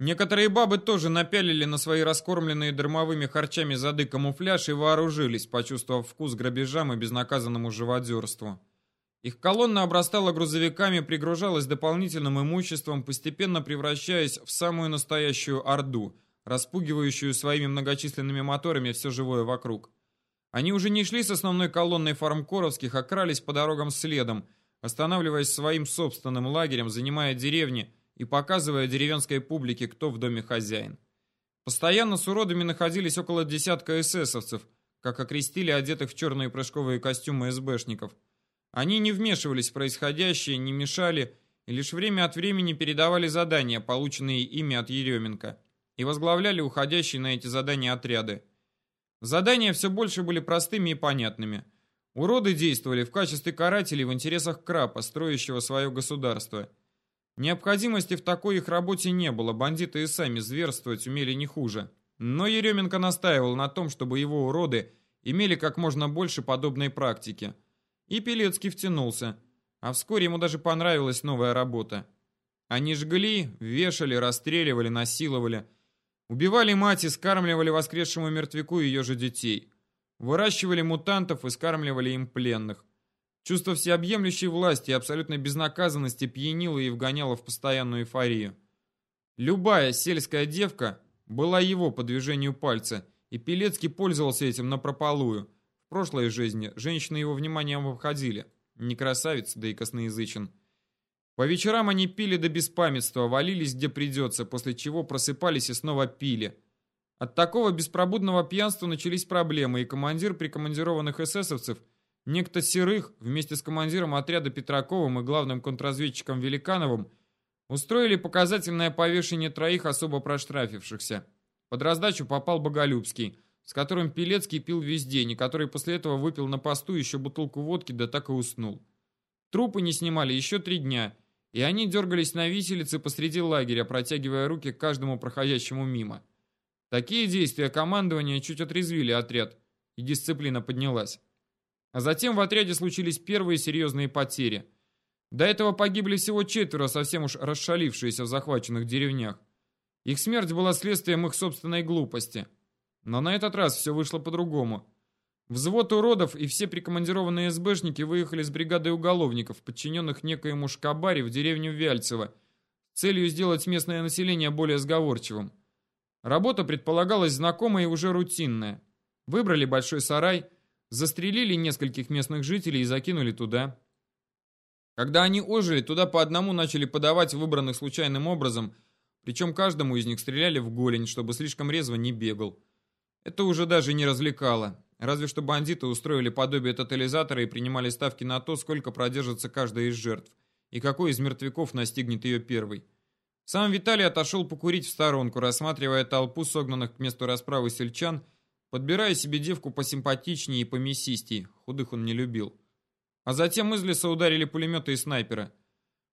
Некоторые бабы тоже напялили на свои раскормленные дармовыми харчами зады камуфляж и вооружились, почувствовав вкус грабежам и безнаказанному живодерству. Их колонна обрастала грузовиками, пригружалась дополнительным имуществом, постепенно превращаясь в самую настоящую орду, распугивающую своими многочисленными моторами все живое вокруг. Они уже не шли с основной колонной фармкоровских, а крались по дорогам следом, останавливаясь своим собственным лагерем, занимая деревни и показывая деревенской публике, кто в доме хозяин. Постоянно с уродами находились около десятка эсэсовцев, как окрестили одетых в черные прыжковые костюмы СБшников – они не вмешивались в происходящее, не мешали и лишь время от времени передавали задания, полученные ими от Еременко, и возглавляли уходящие на эти задания отряды. Задания все больше были простыми и понятными. Уроды действовали в качестве карателей в интересах Крапа, строящего свое государство. Необходимости в такой их работе не было, бандиты и сами зверствовать умели не хуже. Но Еременко настаивал на том, чтобы его уроды имели как можно больше подобной практики – и Пелецкий втянулся, а вскоре ему даже понравилась новая работа. Они жгли, вешали, расстреливали, насиловали. Убивали мать и скармливали воскресшему мертвяку ее же детей. Выращивали мутантов и скармливали им пленных. Чувство всеобъемлющей власти и абсолютной безнаказанности пьянило и вгоняло в постоянную эйфорию. Любая сельская девка была его по движению пальца, и Пелецкий пользовался этим напропалую – прошлой жизни женщины его вниманием обходили. Не красавец, да и косноязычен. По вечерам они пили до беспамятства, валились где придется, после чего просыпались и снова пили. От такого беспробудного пьянства начались проблемы, и командир прикомандированных эсэсовцев, некто Серых, вместе с командиром отряда Петраковым и главным контрразведчиком Великановым, устроили показательное повешение троих особо проштрафившихся. Под раздачу попал Боголюбский – с которым Пелецкий пил весь день, и который после этого выпил на посту еще бутылку водки, да так и уснул. Трупы не снимали еще три дня, и они дергались на виселице посреди лагеря, протягивая руки каждому проходящему мимо. Такие действия командования чуть отрезвили отряд, и дисциплина поднялась. А затем в отряде случились первые серьезные потери. До этого погибли всего четверо, совсем уж расшалившиеся в захваченных деревнях. Их смерть была следствием их собственной глупости – но на этот раз все вышло по-другому. Взвод уродов и все прикомандированные СБшники выехали с бригадой уголовников, подчиненных некоему Шкабаре в деревню Вяльцево, с целью сделать местное население более сговорчивым. Работа предполагалась знакомая и уже рутинная. Выбрали большой сарай, застрелили нескольких местных жителей и закинули туда. Когда они ожили, туда по одному начали подавать выбранных случайным образом, причем каждому из них стреляли в голень, чтобы слишком резво не бегал. Это уже даже не развлекало. Разве что бандиты устроили подобие тотализатора и принимали ставки на то, сколько продержится каждая из жертв, и какой из мертвяков настигнет ее первый. Сам Виталий отошел покурить в сторонку, рассматривая толпу согнанных к месту расправы сельчан, подбирая себе девку посимпатичнее и помесистей, худых он не любил. А затем из леса ударили пулеметы и снайперы.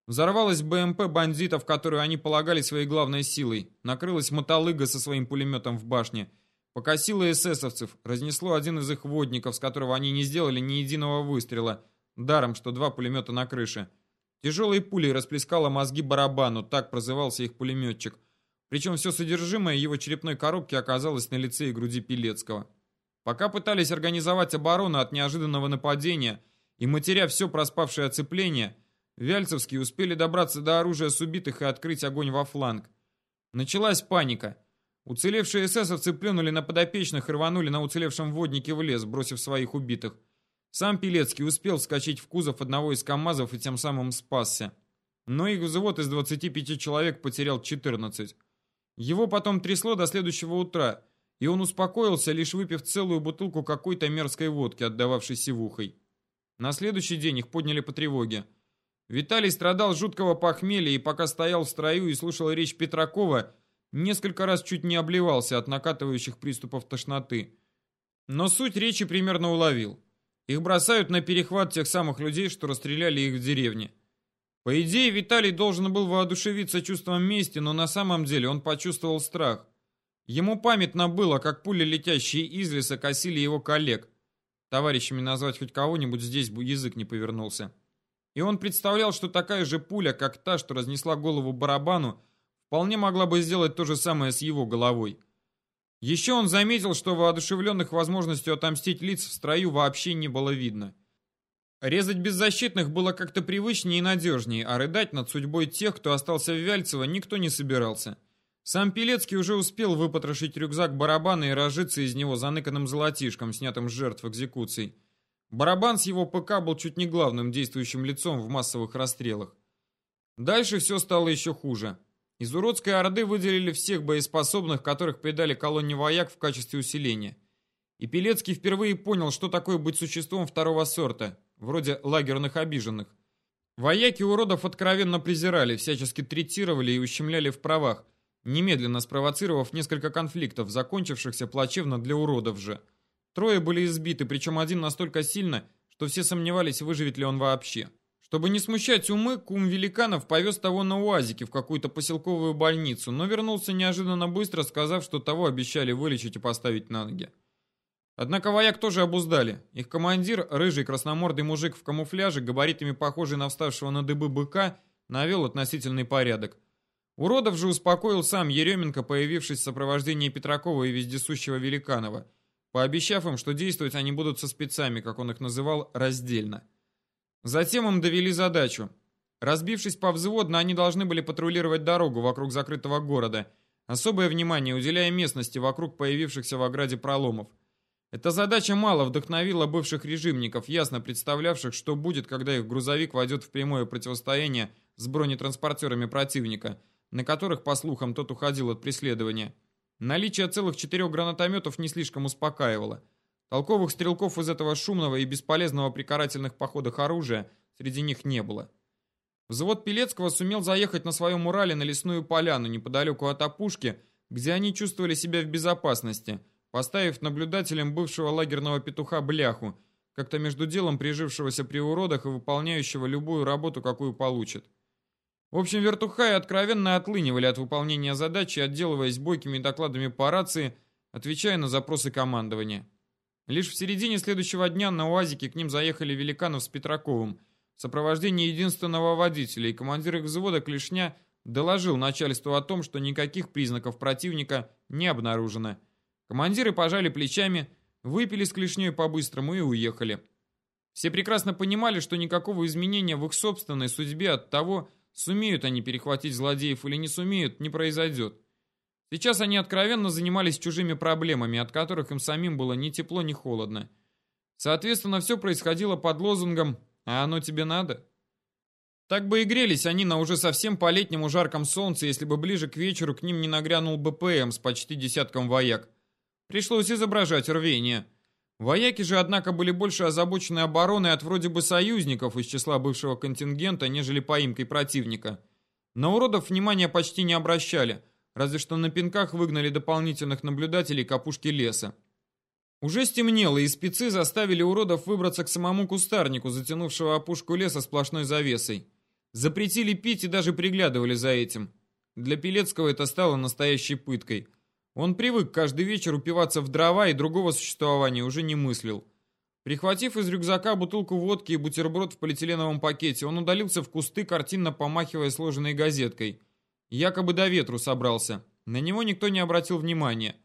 Взорвалась БМП бандитов, которую они полагали своей главной силой. Накрылась мотолыга со своим пулеметом в башне – Покосило эсэсовцев, разнесло один из их водников, с которого они не сделали ни единого выстрела, даром, что два пулемета на крыше. Тяжелой пулей расплескало мозги барабану, так прозывался их пулеметчик. Причем все содержимое его черепной коробки оказалось на лице и груди Пилецкого. Пока пытались организовать оборону от неожиданного нападения и матеря все проспавшее оцепление, Вяльцевские успели добраться до оружия с убитых и открыть огонь во фланг. Началась паника – Уцелевшие эсэсовцы плюнули на подопечных и рванули на уцелевшем воднике в лес, бросив своих убитых. Сам Пилецкий успел вскочить в кузов одного из КАМАЗов и тем самым спасся. Но их взвод из 25 человек потерял 14. Его потом трясло до следующего утра, и он успокоился, лишь выпив целую бутылку какой-то мерзкой водки, отдававшей сивухой. На следующий день их подняли по тревоге. Виталий страдал жуткого похмелья и пока стоял в строю и слушал речь Петракова, Несколько раз чуть не обливался от накатывающих приступов тошноты. Но суть речи примерно уловил. Их бросают на перехват тех самых людей, что расстреляли их в деревне. По идее, Виталий должен был воодушевиться чувством мести, но на самом деле он почувствовал страх. Ему памятно было, как пули, летящие из леса, косили его коллег. Товарищами назвать хоть кого-нибудь здесь бы язык не повернулся. И он представлял, что такая же пуля, как та, что разнесла голову барабану, вполне могла бы сделать то же самое с его головой. Еще он заметил, что воодушевленных возможностью отомстить лиц в строю вообще не было видно. Резать беззащитных было как-то привычнее и надежнее, а рыдать над судьбой тех, кто остался в Вяльцево, никто не собирался. Сам Пелецкий уже успел выпотрошить рюкзак барабана и разжиться из него заныканным золотишком, снятым с жертв экзекуций. Барабан с его ПК был чуть не главным действующим лицом в массовых расстрелах. Дальше все стало еще хуже. Из уродской орды выделили всех боеспособных, которых придали колонне вояк в качестве усиления. И Пелецкий впервые понял, что такое быть существом второго сорта, вроде лагерных обиженных. Вояки уродов откровенно презирали, всячески третировали и ущемляли в правах, немедленно спровоцировав несколько конфликтов, закончившихся плачевно для уродов же. Трое были избиты, причем один настолько сильно, что все сомневались, выживет ли он вообще. Чтобы не смущать умы, кум Великанов повез того на УАЗике в какую-то поселковую больницу, но вернулся неожиданно быстро, сказав, что того обещали вылечить и поставить на ноги. Однако вояк тоже обуздали. Их командир, рыжий красномордый мужик в камуфляже, габаритами похожий на вставшего на дыбы быка, навел относительный порядок. Уродов же успокоил сам Еременко, появившись в сопровождении Петракова и вездесущего Великанова, пообещав им, что действовать они будут со спецами, как он их называл, раздельно. Затем им довели задачу. Разбившись по взводно, они должны были патрулировать дорогу вокруг закрытого города, особое внимание уделяя местности вокруг появившихся в ограде проломов. Эта задача мало вдохновила бывших режимников, ясно представлявших, что будет, когда их грузовик войдет в прямое противостояние с бронетранспортерами противника, на которых, по слухам, тот уходил от преследования. Наличие целых четырех гранатометов не слишком успокаивало – Толковых стрелков из этого шумного и бесполезного при карательных походах оружия среди них не было. Взвод Пелецкого сумел заехать на своем Урале на лесную поляну неподалеку от опушки, где они чувствовали себя в безопасности, поставив наблюдателем бывшего лагерного петуха бляху, как-то между делом прижившегося при уродах и выполняющего любую работу, какую получит. В общем, вертухаи откровенно отлынивали от выполнения задачи, отделываясь бойкими докладами по рации, отвечая на запросы командования. Лишь в середине следующего дня на УАЗике к ним заехали Великанов с Петраковым в сопровождении единственного водителя, и командир их взвода Клешня доложил начальству о том, что никаких признаков противника не обнаружено. Командиры пожали плечами, выпили с Клешней по-быстрому и уехали. Все прекрасно понимали, что никакого изменения в их собственной судьбе от того, сумеют они перехватить злодеев или не сумеют, не произойдет. Сейчас они откровенно занимались чужими проблемами, от которых им самим было ни тепло, ни холодно. Соответственно, все происходило под лозунгом «А оно тебе надо?». Так бы и грелись они на уже совсем по-летнему жарком солнце, если бы ближе к вечеру к ним не нагрянул БПМ с почти десятком вояк. Пришлось изображать рвение. Вояки же, однако, были больше озабочены обороной от вроде бы союзников из числа бывшего контингента, нежели поимкой противника. На уродов внимания почти не обращали – разве что на пинках выгнали дополнительных наблюдателей к опушке леса. Уже стемнело, и спецы заставили уродов выбраться к самому кустарнику, затянувшего опушку леса сплошной завесой. Запретили пить и даже приглядывали за этим. Для Пелецкого это стало настоящей пыткой. Он привык каждый вечер упиваться в дрова и другого существования уже не мыслил. Прихватив из рюкзака бутылку водки и бутерброд в полиэтиленовом пакете, он удалился в кусты, картинно помахивая сложенной газеткой – Якобы до ветру собрался. На него никто не обратил внимания.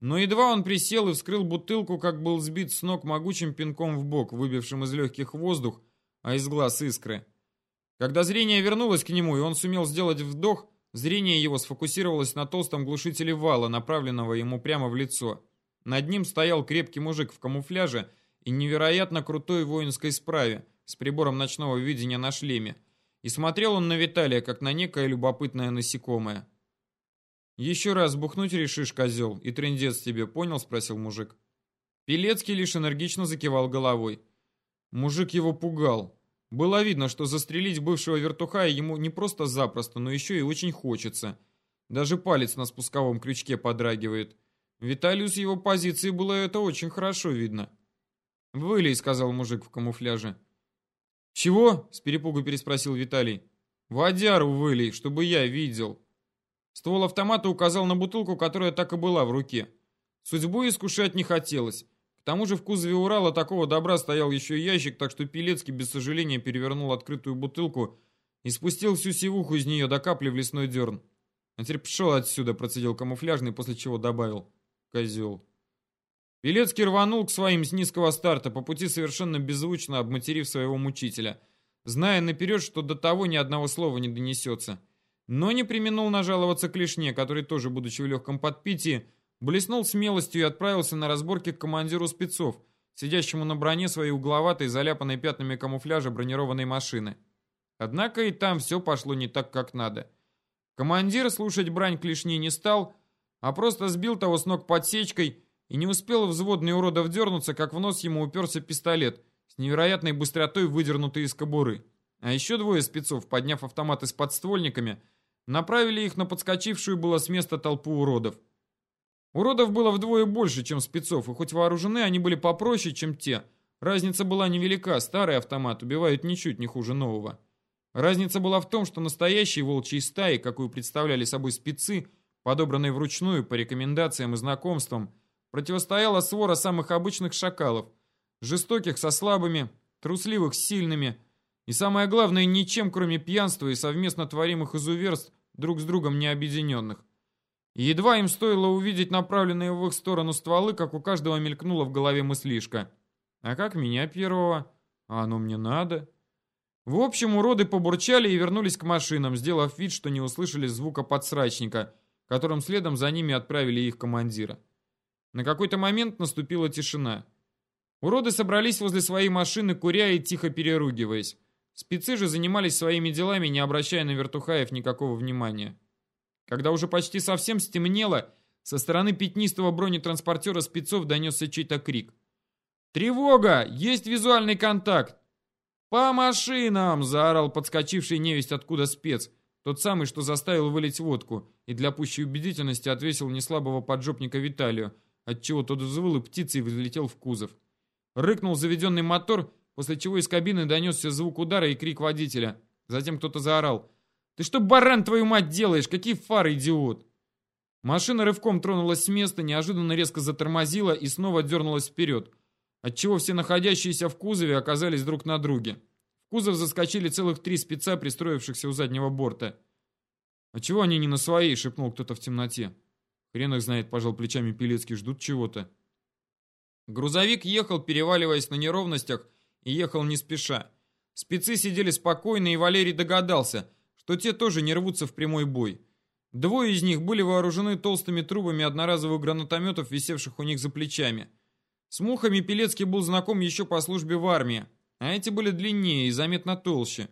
Но едва он присел и вскрыл бутылку, как был сбит с ног могучим пинком в бок, выбившим из легких воздух, а из глаз искры. Когда зрение вернулось к нему, и он сумел сделать вдох, зрение его сфокусировалось на толстом глушителе вала, направленного ему прямо в лицо. Над ним стоял крепкий мужик в камуфляже и невероятно крутой воинской справе с прибором ночного видения на шлеме, и смотрел он на Виталия, как на некое любопытное насекомое. «Еще раз бухнуть решишь, козел, и трындец тебе, понял?» — спросил мужик. Пелецкий лишь энергично закивал головой. Мужик его пугал. Было видно, что застрелить бывшего вертуха ему не просто запросто, но еще и очень хочется. Даже палец на спусковом крючке подрагивает. Виталию с его позиции было это очень хорошо видно. «Вылей», — сказал мужик в камуфляже. «Чего?» — с перепугу переспросил Виталий. «Водяру вылей, чтобы я видел». Ствол автомата указал на бутылку, которая так и была в руке. Судьбу искушать не хотелось. К тому же в кузове Урала такого добра стоял еще и ящик, так что Пелецкий без сожаления перевернул открытую бутылку и спустил всю сивуху из нее до капли в лесной дерн. А теперь пшел отсюда, процедил камуфляжный, после чего добавил. Козел. Белецкий рванул к своим с низкого старта, по пути совершенно беззвучно обматерив своего мучителя, зная наперед, что до того ни одного слова не донесется. Но не применул нажаловаться Клешне, который тоже, будучи в легком подпитии, блеснул смелостью и отправился на разборки к командиру спецов, сидящему на броне своей угловатой, заляпанной пятнами камуфляжа бронированной машины. Однако и там все пошло не так, как надо. Командир слушать брань клешни не стал, а просто сбил того с ног подсечкой и не успел взводный уродов дернуться, как в нос ему уперся пистолет, с невероятной быстротой выдернутый из кобуры. А еще двое спецов, подняв автоматы с подствольниками, направили их на подскочившую было с места толпу уродов. Уродов было вдвое больше, чем спецов, и хоть вооружены они были попроще, чем те, разница была невелика, старый автомат убивает ничуть не хуже нового. Разница была в том, что настоящие волчьи стаи, какую представляли собой спецы, подобранные вручную по рекомендациям и знакомствам, противостояла свора самых обычных шакалов, жестоких со слабыми, трусливых с сильными, и самое главное, ничем, кроме пьянства и совместно творимых изуверств, друг с другом не объединенных. Едва им стоило увидеть направленные в их сторону стволы, как у каждого мелькнула в голове мыслишка. «А как меня первого? А оно мне надо?» В общем, уроды побурчали и вернулись к машинам, сделав вид, что не услышали звука подсрачника, которым следом за ними отправили их командира. На какой-то момент наступила тишина. Уроды собрались возле своей машины, куря и тихо переругиваясь. Спецы же занимались своими делами, не обращая на вертухаев никакого внимания. Когда уже почти совсем стемнело, со стороны пятнистого бронетранспортера спецов донесся чей-то крик. «Тревога! Есть визуальный контакт!» «По машинам!» — заорал подскочивший невесть откуда спец. Тот самый, что заставил вылить водку, и для пущей убедительности отвесил неслабого поджопника Виталию, отчего тот взвыл и птицей взлетел в кузов. Рыкнул заведенный мотор, после чего из кабины донесся звук удара и крик водителя. Затем кто-то заорал. «Ты что, баран, твою мать, делаешь? Какие фары, идиот!» Машина рывком тронулась с места, неожиданно резко затормозила и снова дернулась вперед отчего все находящиеся в кузове оказались друг на друге. В кузов заскочили целых три спеца, пристроившихся у заднего борта. «А чего они не на своей?» — шепнул кто-то в темноте. Хрен их знает, пожал плечами Пелецкий, ждут чего-то. Грузовик ехал, переваливаясь на неровностях, и ехал не спеша. Спецы сидели спокойно, и Валерий догадался, что те тоже не рвутся в прямой бой. Двое из них были вооружены толстыми трубами одноразовых гранатометов, висевших у них за плечами — с мухами Пелецкий был знаком еще по службе в армии, а эти были длиннее и заметно толще.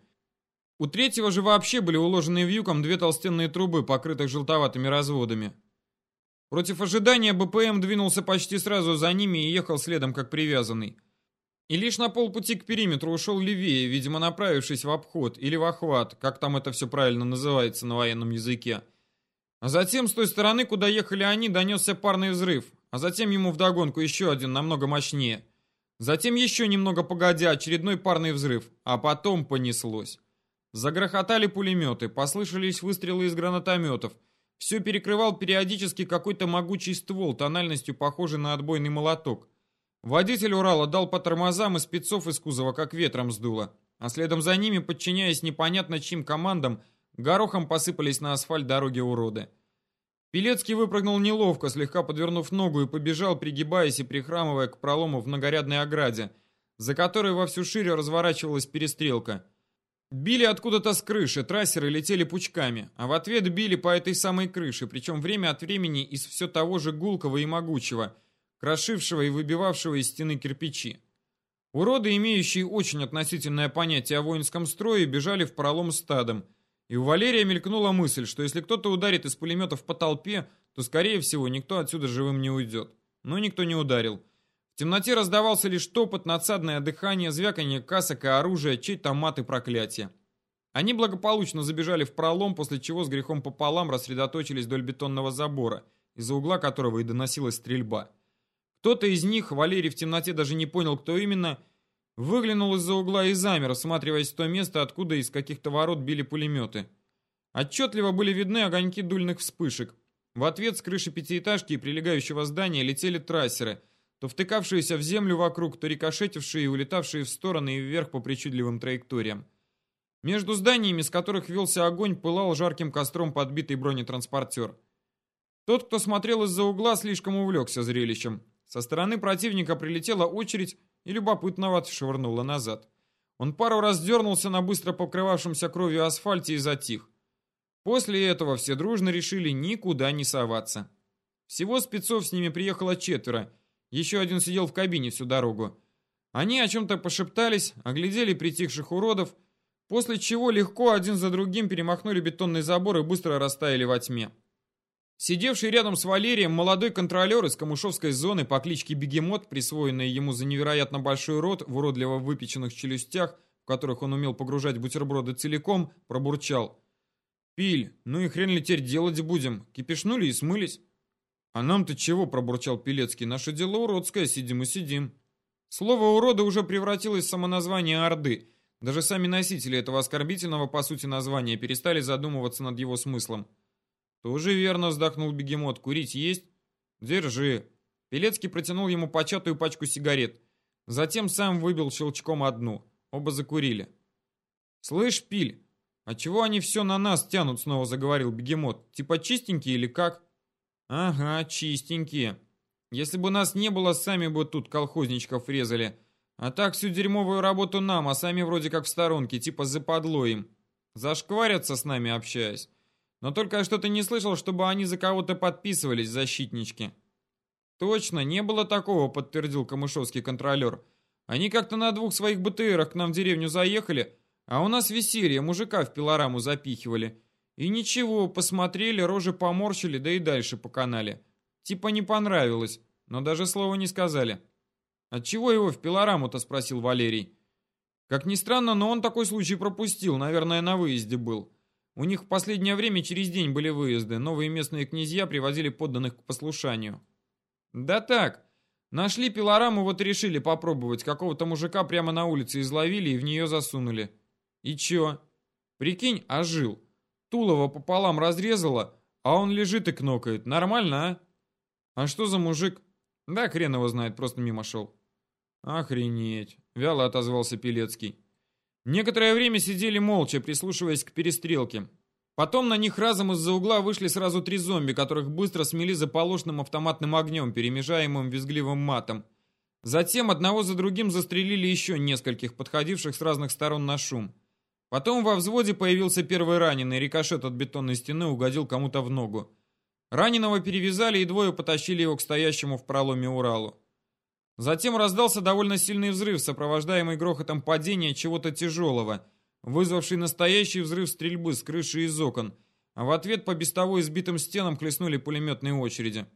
У третьего же вообще были уложены вьюком две толстенные трубы, покрытых желтоватыми разводами. Против ожидания БПМ двинулся почти сразу за ними и ехал следом, как привязанный. И лишь на полпути к периметру ушел левее, видимо, направившись в обход или в охват, как там это все правильно называется на военном языке. А затем с той стороны, куда ехали они, донесся парный взрыв, а затем ему вдогонку еще один, намного мощнее. Затем еще немного погодя, очередной парный взрыв, а потом понеслось. Загрохотали пулеметы, послышались выстрелы из гранатометов. Все перекрывал периодически какой-то могучий ствол, тональностью похожий на отбойный молоток. Водитель Урала дал по тормозам и спецов из кузова как ветром сдуло. А следом за ними, подчиняясь непонятно чьим командам, горохом посыпались на асфальт дороги уроды. Пелецкий выпрыгнул неловко, слегка подвернув ногу и побежал, пригибаясь и прихрамывая к пролому в многорядной ограде, за которой во всю шире разворачивалась перестрелка. Били откуда-то с крыши, трассеры летели пучками, а в ответ били по этой самой крыше, причем время от времени из все того же гулкого и могучего, крошившего и выбивавшего из стены кирпичи. Уроды, имеющие очень относительное понятие о воинском строе, бежали в пролом стадом – и у Валерия мелькнула мысль, что если кто-то ударит из пулеметов по толпе, то, скорее всего, никто отсюда живым не уйдет. Но никто не ударил. В темноте раздавался лишь топот, надсадное дыхание, звяканье касок и оружия, чей-то мат и проклятие. Они благополучно забежали в пролом, после чего с грехом пополам рассредоточились вдоль бетонного забора, из-за угла которого и доносилась стрельба. Кто-то из них, Валерий в темноте даже не понял, кто именно, Выглянул из-за угла и замер, осматриваясь в то место, откуда из каких-то ворот били пулеметы. Отчетливо были видны огоньки дульных вспышек. В ответ с крыши пятиэтажки и прилегающего здания летели трассеры, то втыкавшиеся в землю вокруг, то рикошетившие и улетавшие в стороны и вверх по причудливым траекториям. Между зданиями, с которых велся огонь, пылал жарким костром подбитый бронетранспортер. Тот, кто смотрел из-за угла, слишком увлекся зрелищем. Со стороны противника прилетела очередь и любопытно швырнула назад. Он пару раз дернулся на быстро покрывавшемся кровью асфальте и затих. После этого все дружно решили никуда не соваться. Всего спецов с ними приехало четверо. Еще один сидел в кабине всю дорогу. Они о чем-то пошептались, оглядели притихших уродов, после чего легко один за другим перемахнули бетонный забор и быстро растаяли во тьме. Сидевший рядом с Валерием молодой контролер из камышовской зоны по кличке Бегемот, присвоенный ему за невероятно большой рот в уродливо выпеченных челюстях, в которых он умел погружать бутерброды целиком, пробурчал. «Пиль, ну и хрен ли теперь делать будем? Кипишнули и смылись». «А нам-то чего?» – пробурчал Пилецкий. «Наше дело уродское, сидим и сидим». Слово «уроды» уже превратилось в самоназвание Орды – даже сами носители этого оскорбительного, по сути, названия перестали задумываться над его смыслом. «Тоже верно», — вздохнул бегемот. «Курить есть?» «Держи». Пелецкий протянул ему початую пачку сигарет. Затем сам выбил щелчком одну. Оба закурили. «Слышь, Пиль, а чего они все на нас тянут?» — снова заговорил бегемот. «Типа чистенькие или как?» «Ага, чистенькие. Если бы нас не было, сами бы тут колхозничков резали». А так всю дерьмовую работу нам, а сами вроде как в сторонке, типа западло им. Зашкварятся с нами, общаясь. Но только я что-то не слышал, чтобы они за кого-то подписывались, защитнички. Точно, не было такого, подтвердил камышовский контролер. Они как-то на двух своих БТРах к нам в деревню заехали, а у нас веселье, мужика в пилораму запихивали. И ничего, посмотрели, рожи поморщили, да и дальше по канале. Типа не понравилось, но даже слова не сказали. «Отчего его в пилораму-то?» — спросил Валерий. Как ни странно, но он такой случай пропустил, наверное, на выезде был. У них в последнее время через день были выезды, новые местные князья привозили подданных к послушанию. Да так, нашли пилораму, вот решили попробовать, какого-то мужика прямо на улице изловили и в нее засунули. И чё? Прикинь, ожил. Тулово пополам разрезало, а он лежит и кнокает. Нормально, а? А что за мужик? Да хрен его знает, просто мимо шел. «Охренеть!» — вяло отозвался Пелецкий. Некоторое время сидели молча, прислушиваясь к перестрелке. Потом на них разом из-за угла вышли сразу три зомби, которых быстро смели заполошным автоматным огнем, перемежаемым визгливым матом. Затем одного за другим застрелили еще нескольких, подходивших с разных сторон на шум. Потом во взводе появился первый раненый, рикошет от бетонной стены угодил кому-то в ногу. Раненого перевязали и двое потащили его к стоящему в проломе Уралу. Затем раздался довольно сильный взрыв, сопровождаемый грохотом падения чего-то тяжелого, вызвавший настоящий взрыв стрельбы с крыши из окон, в ответ по без того избитым стенам хлестнули пулеметные очереди.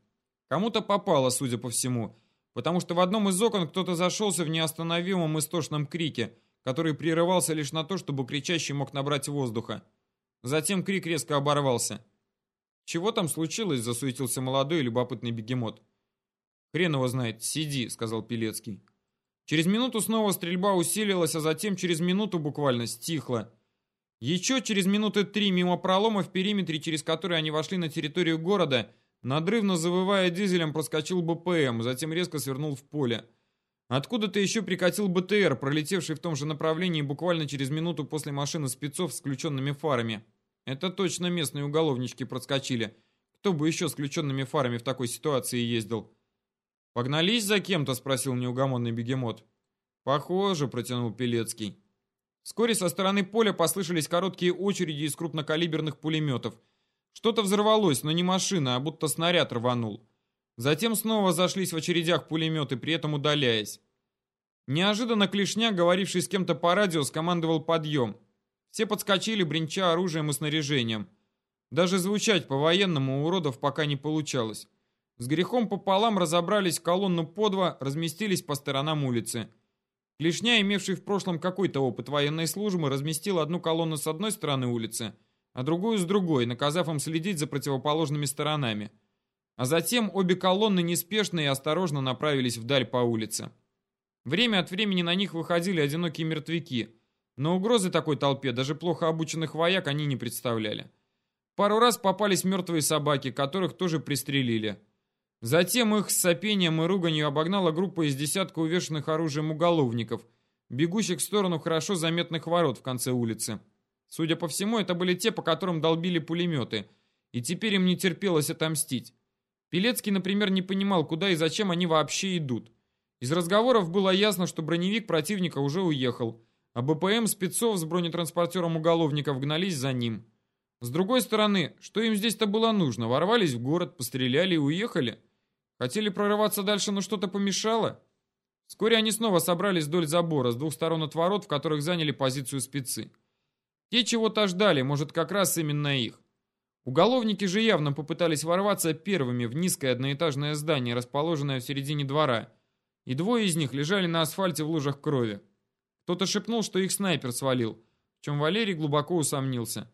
Кому-то попало, судя по всему, потому что в одном из окон кто-то зашелся в неостановимом истошном крике, который прерывался лишь на то, чтобы кричащий мог набрать воздуха. Затем крик резко оборвался. «Чего там случилось?» – засуетился молодой любопытный бегемот. «Хрен его знает, сиди», — сказал Пилецкий. Через минуту снова стрельба усилилась, а затем через минуту буквально стихла. Еще через минуты три мимо пролома в периметре, через который они вошли на территорию города, надрывно завывая дизелем, проскочил БПМ, затем резко свернул в поле. Откуда-то еще прикатил БТР, пролетевший в том же направлении буквально через минуту после машины спецов с включенными фарами. Это точно местные уголовнички проскочили. Кто бы еще с включенными фарами в такой ситуации ездил? «Погнались за кем-то?» — спросил неугомонный бегемот. «Похоже», — протянул Пелецкий. Вскоре со стороны поля послышались короткие очереди из крупнокалиберных пулеметов. Что-то взорвалось, но не машина, а будто снаряд рванул. Затем снова зашлись в очередях пулеметы, при этом удаляясь. Неожиданно Клешня, говоривший с кем-то по радио, скомандовал подъем. Все подскочили, бренча оружием и снаряжением. Даже звучать по-военному у уродов пока не получалось. С грехом пополам разобрались в колонну по два, разместились по сторонам улицы. Клешня, имевший в прошлом какой-то опыт военной службы, разместил одну колонну с одной стороны улицы, а другую с другой, наказав им следить за противоположными сторонами. А затем обе колонны неспешно и осторожно направились вдаль по улице. Время от времени на них выходили одинокие мертвяки, но угрозы такой толпе даже плохо обученных вояк они не представляли. Пару раз попались мертвые собаки, которых тоже пристрелили. Затем их с сопением и руганью обогнала группа из десятка увешанных оружием уголовников, бегущих в сторону хорошо заметных ворот в конце улицы. Судя по всему, это были те, по которым долбили пулеметы, и теперь им не терпелось отомстить. Пелецкий, например, не понимал, куда и зачем они вообще идут. Из разговоров было ясно, что броневик противника уже уехал, а БПМ спецов с бронетранспортером уголовников гнались за ним. С другой стороны, что им здесь-то было нужно? Ворвались в город, постреляли и уехали? Хотели прорываться дальше, но что-то помешало? Вскоре они снова собрались вдоль забора, с двух сторон от ворот, в которых заняли позицию спецы. Те чего-то ждали, может, как раз именно их. Уголовники же явно попытались ворваться первыми в низкое одноэтажное здание, расположенное в середине двора, и двое из них лежали на асфальте в лужах крови. Кто-то шепнул, что их снайпер свалил, в чем Валерий глубоко усомнился.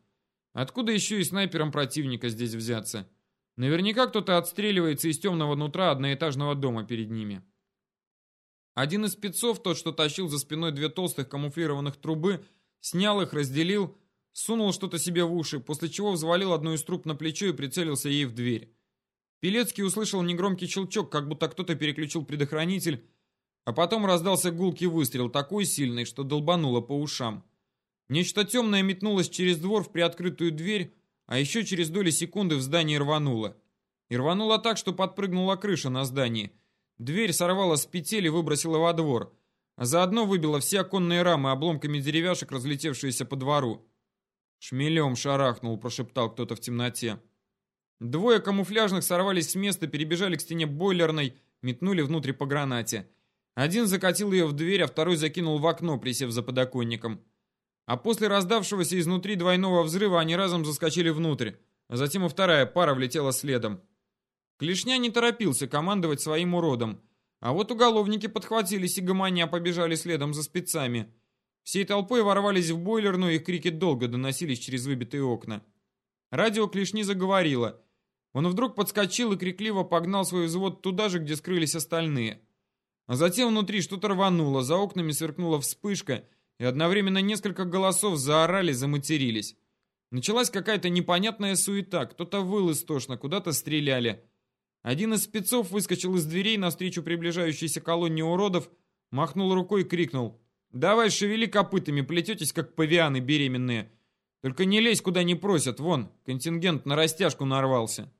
Откуда еще и снайпером противника здесь взяться? Наверняка кто-то отстреливается из темного нутра одноэтажного дома перед ними. Один из спецов, тот, что тащил за спиной две толстых камуфлированных трубы, снял их, разделил, сунул что-то себе в уши, после чего взвалил одну из труб на плечо и прицелился ей в дверь. Пелецкий услышал негромкий щелчок, как будто кто-то переключил предохранитель, а потом раздался гулкий выстрел, такой сильный, что долбануло по ушам. Нечто темное метнулось через двор в приоткрытую дверь, а еще через доли секунды в здание рвануло. И рвануло так, что подпрыгнула крыша на здании. Дверь сорвала с петель и выбросила во двор, а заодно выбила все оконные рамы обломками деревяшек, разлетевшиеся по двору. «Шмелем шарахнул», — прошептал кто-то в темноте. Двое камуфляжных сорвались с места, перебежали к стене бойлерной, метнули внутрь по гранате. Один закатил ее в дверь, а второй закинул в окно, присев за подоконником. А после раздавшегося изнутри двойного взрыва они разом заскочили внутрь, а затем и вторая пара влетела следом. Клешня не торопился командовать своим уродом, а вот уголовники подхватились и гомоня побежали следом за спецами. Всей толпой ворвались в бойлерную, их крики долго доносились через выбитые окна. Радио Клешни заговорило. Он вдруг подскочил и крикливо погнал свой взвод туда же, где скрылись остальные. А затем внутри что-то рвануло, за окнами сверкнула вспышка — и одновременно несколько голосов заорали, заматерились. Началась какая-то непонятная суета, кто-то выл истошно, куда-то стреляли. Один из спецов выскочил из дверей навстречу приближающейся колонне уродов, махнул рукой и крикнул. «Давай шевели копытами, плететесь, как павианы беременные. Только не лезь, куда не просят, вон, контингент на растяжку нарвался».